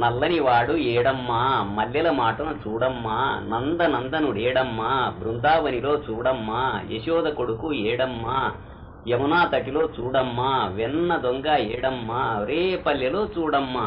నల్లని వాడు ఏడమ్మా మల్లెల మాటను చూడమ్మా నందనందనుడేడమ్మా బృందావనిలో చూడమ్మా యశోద కొడుకు ఏడమ్మా యమునా తటిలో చూడమ్మా వెన్న దొంగ ఏడమ్మా రేపల్లెలో చూడమ్మా.